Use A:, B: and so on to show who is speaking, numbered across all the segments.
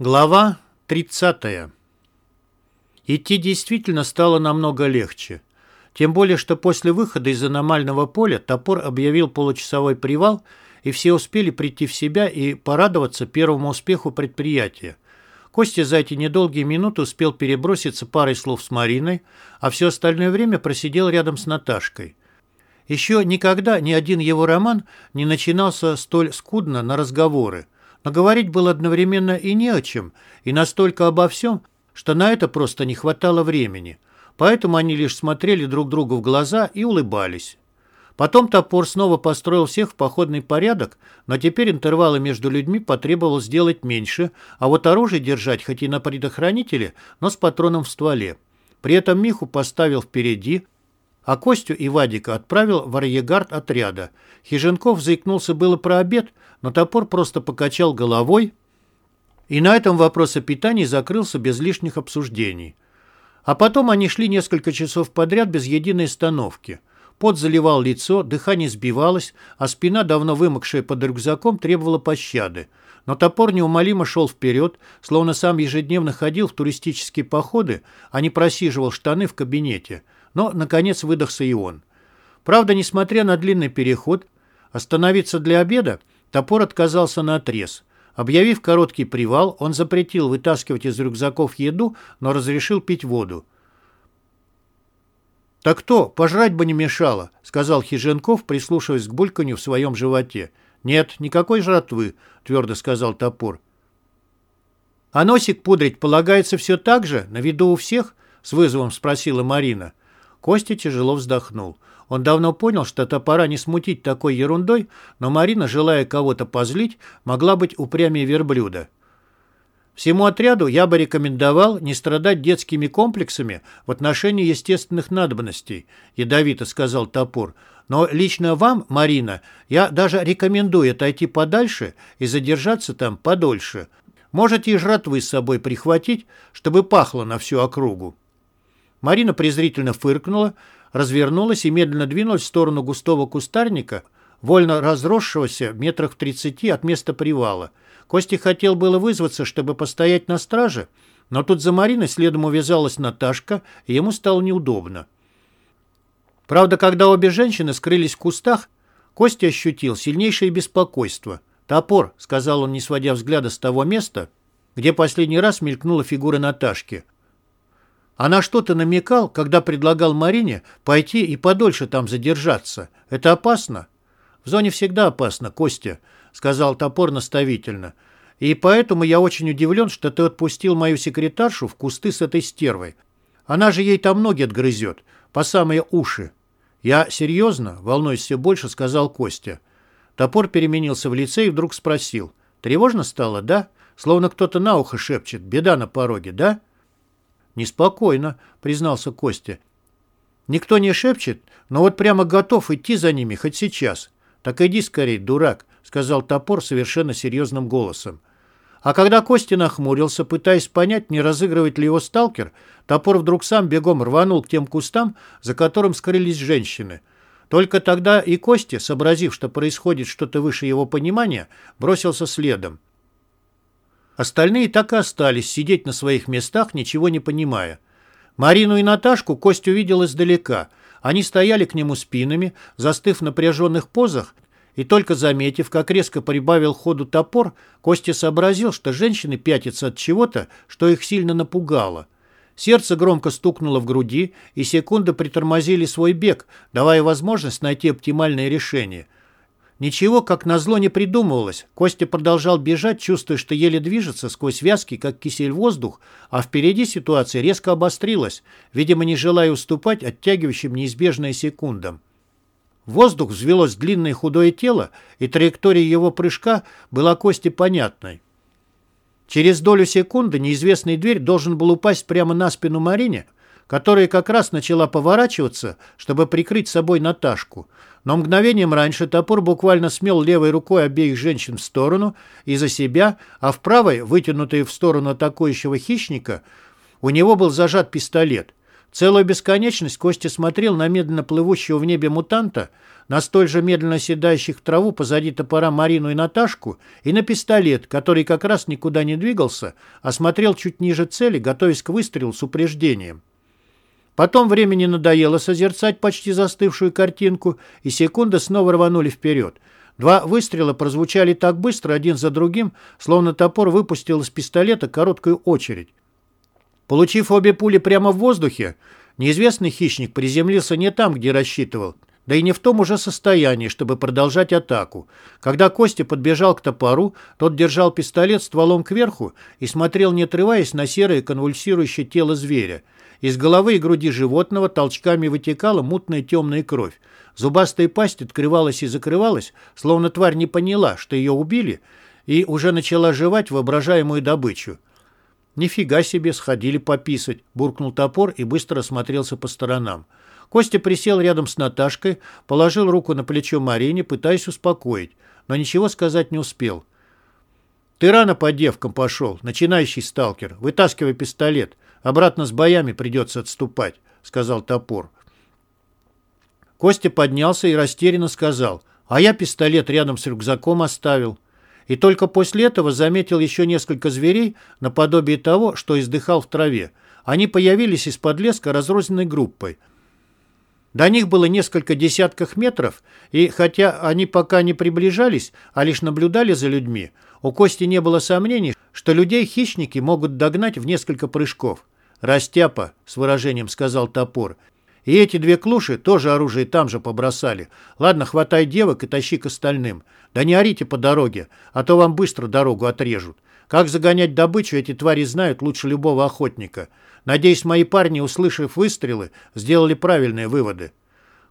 A: Глава 30. Идти действительно стало намного легче. Тем более, что после выхода из аномального поля топор объявил получасовой привал, и все успели прийти в себя и порадоваться первому успеху предприятия. Костя за эти недолгие минуты успел переброситься парой слов с Мариной, а все остальное время просидел рядом с Наташкой. Еще никогда ни один его роман не начинался столь скудно на разговоры, но говорить было одновременно и не о чем, и настолько обо всем, что на это просто не хватало времени. Поэтому они лишь смотрели друг другу в глаза и улыбались. Потом топор снова построил всех в походный порядок, но теперь интервалы между людьми потребовалось сделать меньше, а вот оружие держать хоть и на предохранителе, но с патроном в стволе. При этом Миху поставил впереди, а Костю и Вадика отправил в арьегард отряда. Хиженков заикнулся было про обед, но топор просто покачал головой, и на этом вопрос о питании закрылся без лишних обсуждений. А потом они шли несколько часов подряд без единой остановки. Пот заливал лицо, дыхание сбивалось, а спина, давно вымокшая под рюкзаком, требовала пощады. Но топор неумолимо шел вперед, словно сам ежедневно ходил в туристические походы, а не просиживал штаны в кабинете. Но, наконец, выдохся и он. Правда, несмотря на длинный переход, остановиться для обеда Топор отказался на отрез. Объявив короткий привал, он запретил вытаскивать из рюкзаков еду, но разрешил пить воду. «Так кто? Пожрать бы не мешало», — сказал Хиженков, прислушиваясь к бульканью в своем животе. «Нет, никакой жратвы», — твердо сказал топор. «А носик пудрить полагается все так же, на виду у всех?» — с вызовом спросила Марина. Костя тяжело вздохнул. Он давно понял, что топора не смутить такой ерундой, но Марина, желая кого-то позлить, могла быть упрямее верблюда. Всему отряду я бы рекомендовал не страдать детскими комплексами в отношении естественных надобностей, ядовито сказал топор. Но лично вам, Марина, я даже рекомендую отойти подальше и задержаться там подольше. Можете и жратвы с собой прихватить, чтобы пахло на всю округу. Марина презрительно фыркнула, развернулась и медленно двинулась в сторону густого кустарника, вольно разросшегося в метрах в тридцати от места привала. Кости хотел было вызваться, чтобы постоять на страже, но тут за Мариной следом увязалась Наташка, и ему стало неудобно. Правда, когда обе женщины скрылись в кустах, Костя ощутил сильнейшее беспокойство. «Топор», — сказал он, не сводя взгляда с того места, где последний раз мелькнула фигура Наташки — а на что ты намекал, когда предлагал Марине пойти и подольше там задержаться? Это опасно? В зоне всегда опасно, Костя, сказал топор наставительно. И поэтому я очень удивлен, что ты отпустил мою секретаршу в кусты с этой стервой. Она же ей там ноги отгрызет, по самые уши. Я серьезно, волнуюсь все больше, сказал Костя. Топор переменился в лице и вдруг спросил. Тревожно стало, да? Словно кто-то на ухо шепчет. Беда на пороге, да? «Неспокойно», — признался Костя. «Никто не шепчет, но вот прямо готов идти за ними хоть сейчас. Так иди скорее, дурак», — сказал топор совершенно серьезным голосом. А когда Костя нахмурился, пытаясь понять, не разыгрывает ли его сталкер, топор вдруг сам бегом рванул к тем кустам, за которым скрылись женщины. Только тогда и Костя, сообразив, что происходит что-то выше его понимания, бросился следом. Остальные так и остались сидеть на своих местах, ничего не понимая. Марину и Наташку Кость увидел издалека. Они стояли к нему спинами, застыв в напряженных позах, и только заметив, как резко прибавил ходу топор, Костя сообразил, что женщины пятятся от чего-то, что их сильно напугало. Сердце громко стукнуло в груди, и секунды притормозили свой бег, давая возможность найти оптимальное решение – Ничего, как назло, не придумывалось. Костя продолжал бежать, чувствуя, что еле движется сквозь вязки, как кисель воздух, а впереди ситуация резко обострилась, видимо, не желая уступать оттягивающим неизбежное секундам. В воздух взвелось длинное худое тело, и траектория его прыжка была Косте понятной. Через долю секунды неизвестный дверь должен был упасть прямо на спину Марине, которая как раз начала поворачиваться, чтобы прикрыть собой Наташку. Но мгновением раньше топор буквально смел левой рукой обеих женщин в сторону и за себя, а в правой, вытянутой в сторону атакующего хищника, у него был зажат пистолет. Целую бесконечность Костя смотрел на медленно плывущего в небе мутанта, на столь же медленно оседающих в траву позади топора Марину и Наташку, и на пистолет, который как раз никуда не двигался, а смотрел чуть ниже цели, готовясь к выстрелу с упреждением. Потом времени надоело созерцать почти застывшую картинку, и секунды снова рванули вперед. Два выстрела прозвучали так быстро один за другим, словно топор выпустил из пистолета короткую очередь. Получив обе пули прямо в воздухе, неизвестный хищник приземлился не там, где рассчитывал, да и не в том уже состоянии, чтобы продолжать атаку. Когда Костя подбежал к топору, тот держал пистолет стволом кверху и смотрел, не отрываясь, на серое конвульсирующее тело зверя. Из головы и груди животного толчками вытекала мутная темная кровь. Зубастая пасть открывалась и закрывалась, словно тварь не поняла, что ее убили, и уже начала жевать воображаемую добычу. «Нифига себе, сходили пописать», — буркнул топор и быстро осмотрелся по сторонам. Костя присел рядом с Наташкой, положил руку на плечо Марине, пытаясь успокоить, но ничего сказать не успел. «Ты рано по девкам пошел, начинающий сталкер. Вытаскивай пистолет. Обратно с боями придется отступать», — сказал топор. Костя поднялся и растерянно сказал, «А я пистолет рядом с рюкзаком оставил». И только после этого заметил еще несколько зверей, наподобие того, что издыхал в траве. Они появились из-под леска разрозненной группой — до них было несколько десятков метров, и хотя они пока не приближались, а лишь наблюдали за людьми, у Кости не было сомнений, что людей хищники могут догнать в несколько прыжков. «Растяпа», — с выражением сказал топор. «И эти две клуши тоже оружие там же побросали. Ладно, хватай девок и тащи к остальным. Да не орите по дороге, а то вам быстро дорогу отрежут. Как загонять добычу, эти твари знают лучше любого охотника. Надеюсь, мои парни, услышав выстрелы, сделали правильные выводы.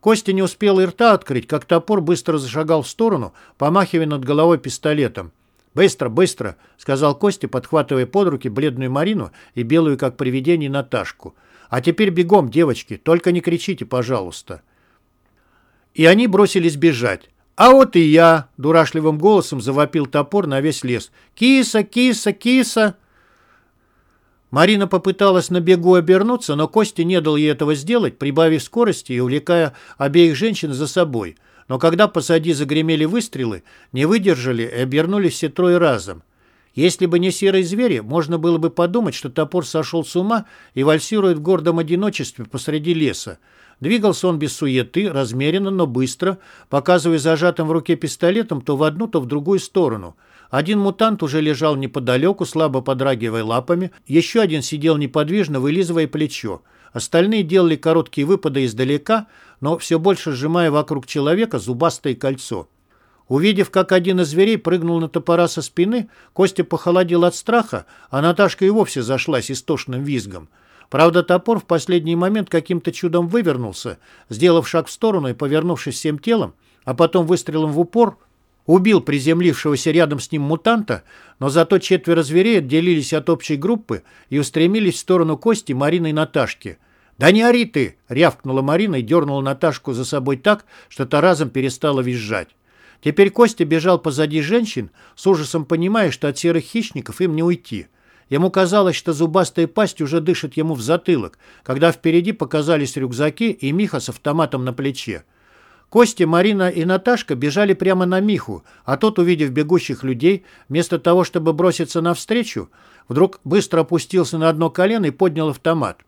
A: Костя не успел и рта открыть, как топор быстро зашагал в сторону, помахивая над головой пистолетом. «Быстро, быстро!» — сказал Костя, подхватывая под руки бледную Марину и белую, как привидение, Наташку. «А теперь бегом, девочки, только не кричите, пожалуйста». И они бросились бежать. «А вот и я!» — дурашливым голосом завопил топор на весь лес. «Киса, киса, киса!» Марина попыталась на бегу обернуться, но Костя не дал ей этого сделать, прибавив скорости и увлекая обеих женщин за собой. Но когда позади загремели выстрелы, не выдержали и обернулись все трое разом. Если бы не серые звери, можно было бы подумать, что топор сошел с ума и вальсирует в гордом одиночестве посреди леса. Двигался он без суеты, размеренно, но быстро, показывая зажатым в руке пистолетом то в одну, то в другую сторону – один мутант уже лежал неподалеку, слабо подрагивая лапами, еще один сидел неподвижно, вылизывая плечо. Остальные делали короткие выпады издалека, но все больше сжимая вокруг человека зубастое кольцо. Увидев, как один из зверей прыгнул на топора со спины, Костя похолодел от страха, а Наташка и вовсе зашлась истошным визгом. Правда, топор в последний момент каким-то чудом вывернулся, сделав шаг в сторону и повернувшись всем телом, а потом выстрелом в упор убил приземлившегося рядом с ним мутанта, но зато четверо зверей отделились от общей группы и устремились в сторону Кости, Марины и Наташки. «Да не ори ты!» — рявкнула Марина и дернула Наташку за собой так, что та разом перестала визжать. Теперь Костя бежал позади женщин, с ужасом понимая, что от серых хищников им не уйти. Ему казалось, что зубастая пасть уже дышит ему в затылок, когда впереди показались рюкзаки и Миха с автоматом на плече. Костя, Марина и Наташка бежали прямо на Миху, а тот, увидев бегущих людей, вместо того, чтобы броситься навстречу, вдруг быстро опустился на одно колено и поднял автомат.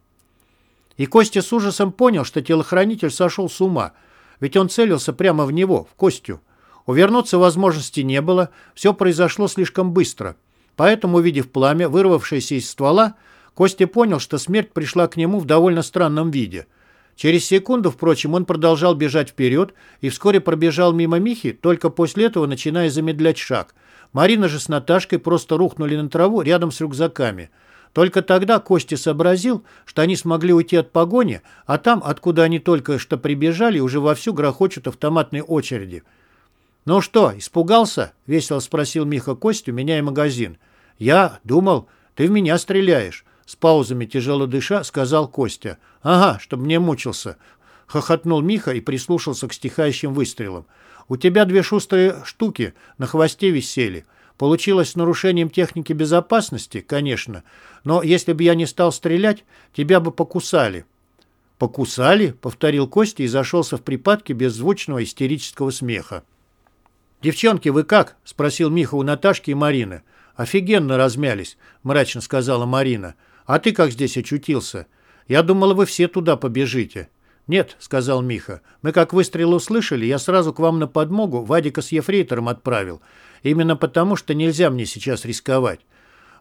A: И Костя с ужасом понял, что телохранитель сошел с ума, ведь он целился прямо в него, в Костю. Увернуться возможности не было, все произошло слишком быстро. Поэтому, увидев пламя, вырвавшееся из ствола, Костя понял, что смерть пришла к нему в довольно странном виде – Через секунду, впрочем, он продолжал бежать вперед и вскоре пробежал мимо Михи, только после этого начиная замедлять шаг. Марина же с Наташкой просто рухнули на траву рядом с рюкзаками. Только тогда Костя сообразил, что они смогли уйти от погони, а там, откуда они только что прибежали, уже вовсю грохочут автоматные очереди. «Ну что, испугался?» — весело спросил Миха Костю, меняя магазин. «Я думал, ты в меня стреляешь». С паузами тяжело дыша, сказал Костя. «Ага, чтобы мне мучился». Хохотнул Миха и прислушался к стихающим выстрелам. «У тебя две шустрые штуки на хвосте висели. Получилось с нарушением техники безопасности, конечно, но если бы я не стал стрелять, тебя бы покусали». «Покусали?» — повторил Костя и зашелся в припадке беззвучного истерического смеха. «Девчонки, вы как?» — спросил Миха у Наташки и Марины. «Офигенно размялись», — мрачно сказала Марина. «А ты как здесь очутился? Я думала, вы все туда побежите». «Нет», — сказал Миха. «Мы как выстрел услышали, я сразу к вам на подмогу Вадика с ефрейтором отправил. Именно потому, что нельзя мне сейчас рисковать.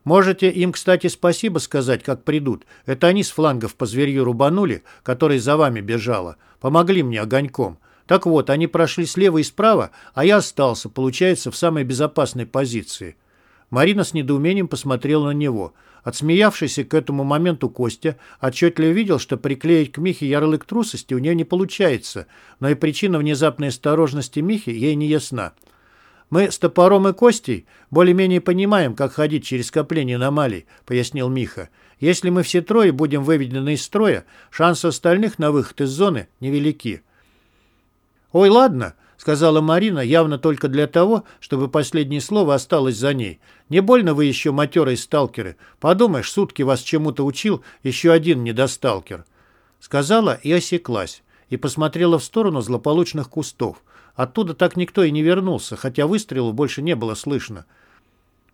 A: Можете им, кстати, спасибо сказать, как придут. Это они с флангов по зверью рубанули, который за вами бежала. Помогли мне огоньком. Так вот, они прошли слева и справа, а я остался, получается, в самой безопасной позиции». Марина с недоумением посмотрела на него. Отсмеявшийся к этому моменту Костя отчетливо видел, что приклеить к Михе ярлык трусости у нее не получается, но и причина внезапной осторожности Михи ей не ясна. «Мы с топором и Костей более-менее понимаем, как ходить через скопление аномалий», — пояснил Миха. «Если мы все трое будем выведены из строя, шансы остальных на выход из зоны невелики». «Ой, ладно», — сказала Марина, явно только для того, чтобы последнее слово осталось за ней. «Не больно вы еще матерые сталкеры. Подумаешь, сутки вас чему-то учил еще один недосталкер». Сказала и осеклась, и посмотрела в сторону злополучных кустов. Оттуда так никто и не вернулся, хотя выстрелов больше не было слышно.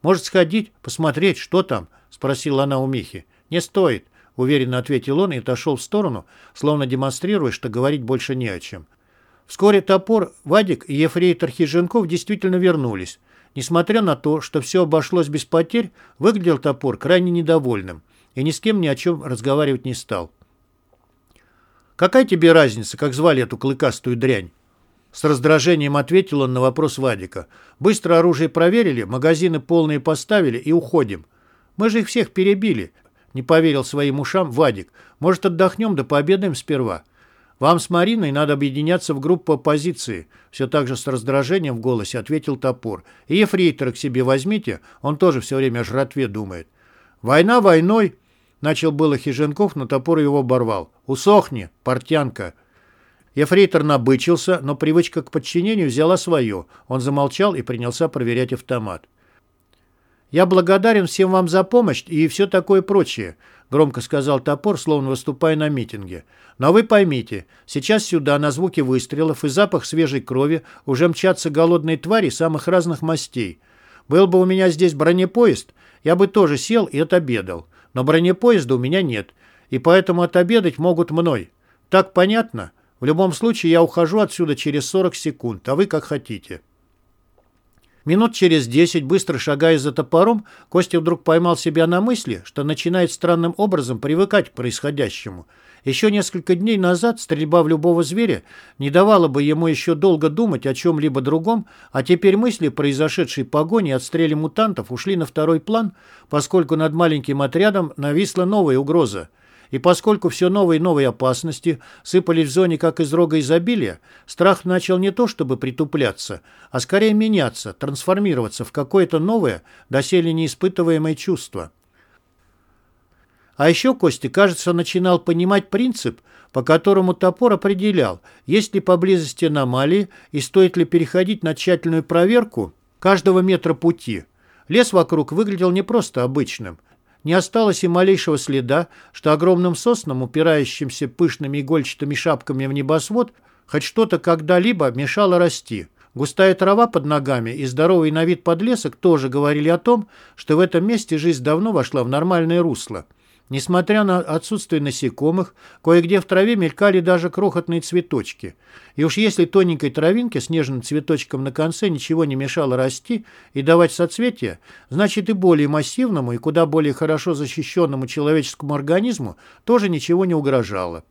A: «Может, сходить, посмотреть, что там?» — спросила она у Михи. «Не стоит», — уверенно ответил он и отошел в сторону, словно демонстрируя, что говорить больше не о чем. Вскоре топор, Вадик и ефрейтор Хиженков действительно вернулись. Несмотря на то, что все обошлось без потерь, выглядел топор крайне недовольным и ни с кем ни о чем разговаривать не стал. «Какая тебе разница, как звали эту клыкастую дрянь?» С раздражением ответил он на вопрос Вадика. «Быстро оружие проверили, магазины полные поставили и уходим. Мы же их всех перебили», — не поверил своим ушам Вадик. «Может, отдохнем да пообедаем сперва?» «Вам с Мариной надо объединяться в группу оппозиции», все так же с раздражением в голосе ответил топор. «И ефрейтора к себе возьмите, он тоже все время о жратве думает». «Война войной», — начал было Хиженков, но топор его оборвал. «Усохни, портянка». Ефрейтор набычился, но привычка к подчинению взяла свое. Он замолчал и принялся проверять автомат. «Я благодарен всем вам за помощь и все такое прочее», громко сказал топор, словно выступая на митинге. «Но вы поймите, сейчас сюда на звуки выстрелов и запах свежей крови уже мчатся голодные твари самых разных мастей. Был бы у меня здесь бронепоезд, я бы тоже сел и отобедал. Но бронепоезда у меня нет, и поэтому отобедать могут мной. Так понятно? В любом случае я ухожу отсюда через 40 секунд, а вы как хотите». Минут через десять, быстро шагая за топором, Костя вдруг поймал себя на мысли, что начинает странным образом привыкать к происходящему. Еще несколько дней назад стрельба в любого зверя не давала бы ему еще долго думать о чем-либо другом, а теперь мысли произошедшей погоне и отстреле мутантов ушли на второй план, поскольку над маленьким отрядом нависла новая угроза – и поскольку все новые и новые опасности сыпались в зоне как из рога изобилия, страх начал не то чтобы притупляться, а скорее меняться, трансформироваться в какое-то новое, доселе неиспытываемое чувство. А еще Костя, кажется, начинал понимать принцип, по которому топор определял, есть ли поблизости аномалии и стоит ли переходить на тщательную проверку каждого метра пути. Лес вокруг выглядел не просто обычным – не осталось и малейшего следа, что огромным соснам, упирающимся пышными игольчатыми шапками в небосвод, хоть что-то когда-либо мешало расти. Густая трава под ногами и здоровый на вид подлесок тоже говорили о том, что в этом месте жизнь давно вошла в нормальное русло. Несмотря на отсутствие насекомых, кое-где в траве мелькали даже крохотные цветочки. И уж если тоненькой травинке с нежным цветочком на конце ничего не мешало расти и давать соцветия, значит и более массивному и куда более хорошо защищенному человеческому организму тоже ничего не угрожало.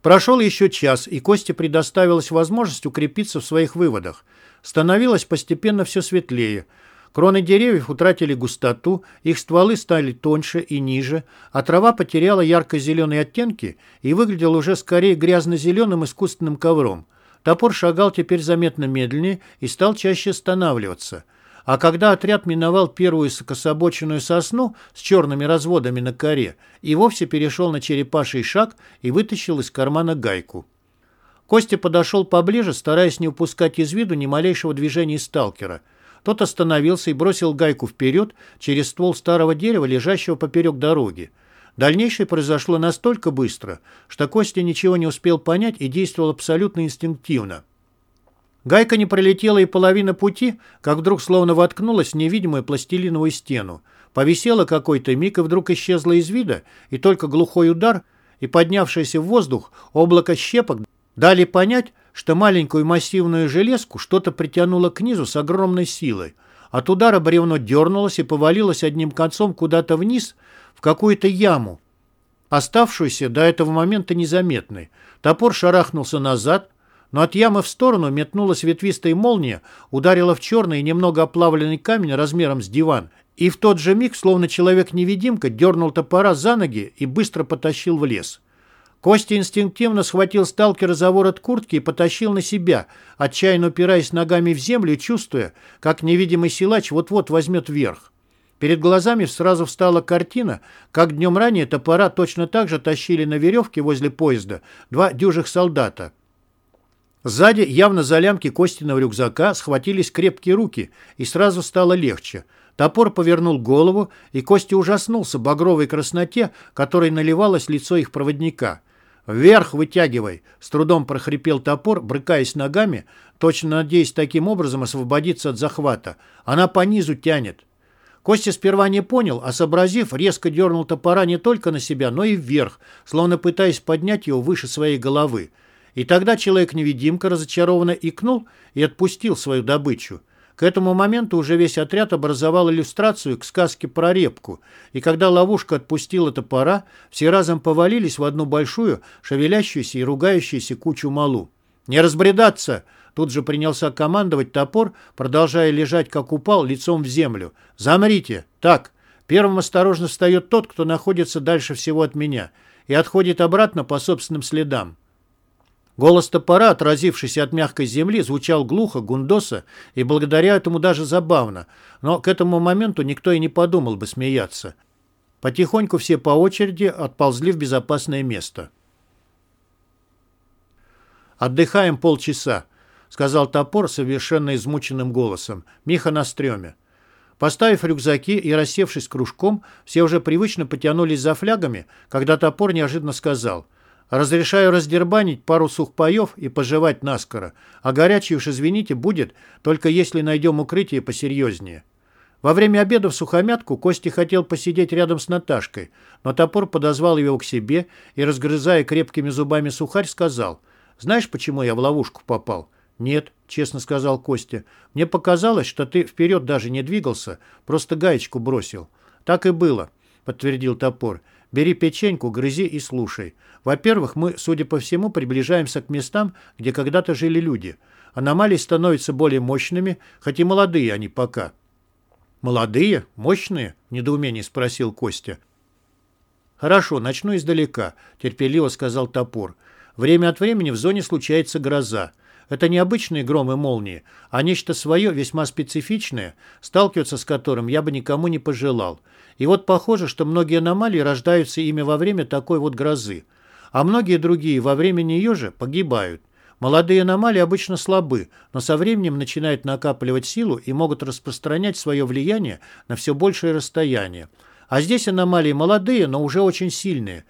A: Прошел еще час, и Косте предоставилась возможность укрепиться в своих выводах. Становилось постепенно все светлее – Кроны деревьев утратили густоту, их стволы стали тоньше и ниже, а трава потеряла ярко-зеленые оттенки и выглядела уже скорее грязно-зеленым искусственным ковром. Топор шагал теперь заметно медленнее и стал чаще останавливаться. А когда отряд миновал первую кособоченную сосну с черными разводами на коре, и вовсе перешел на черепаший шаг и вытащил из кармана гайку. Костя подошел поближе, стараясь не упускать из виду ни малейшего движения сталкера – тот остановился и бросил гайку вперед через ствол старого дерева, лежащего поперек дороги. Дальнейшее произошло настолько быстро, что Костя ничего не успел понять и действовал абсолютно инстинктивно. Гайка не пролетела и половина пути, как вдруг словно воткнулась в невидимую пластилиновую стену. Повисела какой-то миг и вдруг исчезла из вида, и только глухой удар и поднявшееся в воздух облако щепок дали понять, что маленькую массивную железку что-то притянуло к низу с огромной силой. От удара бревно дернулось и повалилось одним концом куда-то вниз, в какую-то яму, оставшуюся до этого момента незаметной. Топор шарахнулся назад, но от ямы в сторону метнулась ветвистая молния, ударила в черный немного оплавленный камень размером с диван, и в тот же миг, словно человек-невидимка, дернул топора за ноги и быстро потащил в лес. Костя инстинктивно схватил сталкера за ворот куртки и потащил на себя, отчаянно упираясь ногами в землю чувствуя, как невидимый силач вот-вот возьмет верх. Перед глазами сразу встала картина, как днем ранее топора точно так же тащили на веревке возле поезда два дюжих солдата. Сзади, явно за лямки Костиного рюкзака, схватились крепкие руки, и сразу стало легче. Топор повернул голову, и Костя ужаснулся багровой красноте, которой наливалось лицо их проводника. «Вверх вытягивай!» — с трудом прохрипел топор, брыкаясь ногами, точно надеясь таким образом освободиться от захвата. «Она по низу тянет!» Костя сперва не понял, а сообразив, резко дернул топора не только на себя, но и вверх, словно пытаясь поднять его выше своей головы. И тогда человек-невидимка разочарованно икнул и отпустил свою добычу. К этому моменту уже весь отряд образовал иллюстрацию к сказке про репку, и когда ловушка отпустила топора, все разом повалились в одну большую, шевелящуюся и ругающуюся кучу малу. «Не разбредаться!» Тут же принялся командовать топор, продолжая лежать, как упал, лицом в землю. «Замрите! Так, первым осторожно встает тот, кто находится дальше всего от меня, и отходит обратно по собственным следам. Голос топора, отразившийся от мягкой земли, звучал глухо, гундоса, и благодаря этому даже забавно, но к этому моменту никто и не подумал бы смеяться. Потихоньку все по очереди отползли в безопасное место. «Отдыхаем полчаса», — сказал топор совершенно измученным голосом. «Миха на стреме». Поставив рюкзаки и рассевшись кружком, все уже привычно потянулись за флягами, когда топор неожиданно сказал — Разрешаю раздербанить пару сухпаев и пожевать наскоро, а горячий уж, извините, будет, только если найдем укрытие посерьезнее. Во время обеда в сухомятку Кости хотел посидеть рядом с Наташкой, но топор подозвал его к себе и, разгрызая крепкими зубами сухарь, сказал, «Знаешь, почему я в ловушку попал?» «Нет», — честно сказал Костя. «Мне показалось, что ты вперед даже не двигался, просто гаечку бросил». «Так и было», — подтвердил топор. Бери печеньку, грызи и слушай. Во-первых, мы, судя по всему, приближаемся к местам, где когда-то жили люди. Аномалии становятся более мощными, хоть и молодые они пока. «Молодые? Мощные?» – в недоумении спросил Костя. «Хорошо, начну издалека», – терпеливо сказал топор. «Время от времени в зоне случается гроза. Это не обычные громы молнии, а нечто свое, весьма специфичное, сталкиваться с которым я бы никому не пожелал. И вот похоже, что многие аномалии рождаются ими во время такой вот грозы, а многие другие во время нее же погибают. Молодые аномалии обычно слабы, но со временем начинают накапливать силу и могут распространять свое влияние на все большее расстояние. А здесь аномалии молодые, но уже очень сильные.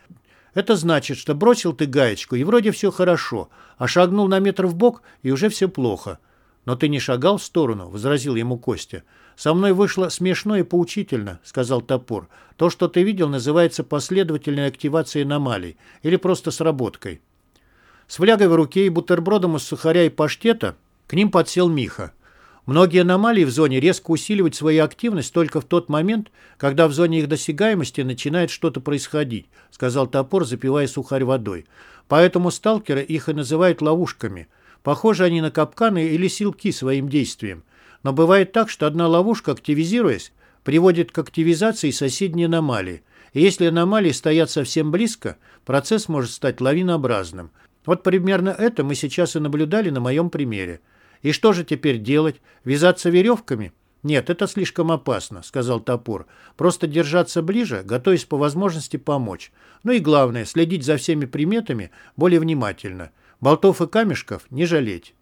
A: Это значит, что бросил ты гаечку, и вроде все хорошо, а шагнул на метр в бок, и уже все плохо. «Но ты не шагал в сторону», — возразил ему Костя. «Со мной вышло смешно и поучительно», — сказал топор. «То, что ты видел, называется последовательной активацией аномалий или просто сработкой». С флягой в руке и бутербродом из сухаря и паштета к ним подсел Миха. Многие аномалии в зоне резко усиливают свою активность только в тот момент, когда в зоне их досягаемости начинает что-то происходить, сказал топор, запивая сухарь водой. Поэтому сталкеры их и называют ловушками – Похожи они на капканы или силки своим действием. Но бывает так, что одна ловушка, активизируясь, приводит к активизации соседней аномалии. И если аномалии стоят совсем близко, процесс может стать лавинообразным. Вот примерно это мы сейчас и наблюдали на моем примере. И что же теперь делать? Вязаться веревками? Нет, это слишком опасно, сказал топор. Просто держаться ближе, готовясь по возможности помочь. Ну и главное, следить за всеми приметами более внимательно. Болтов и камешков не жалеть.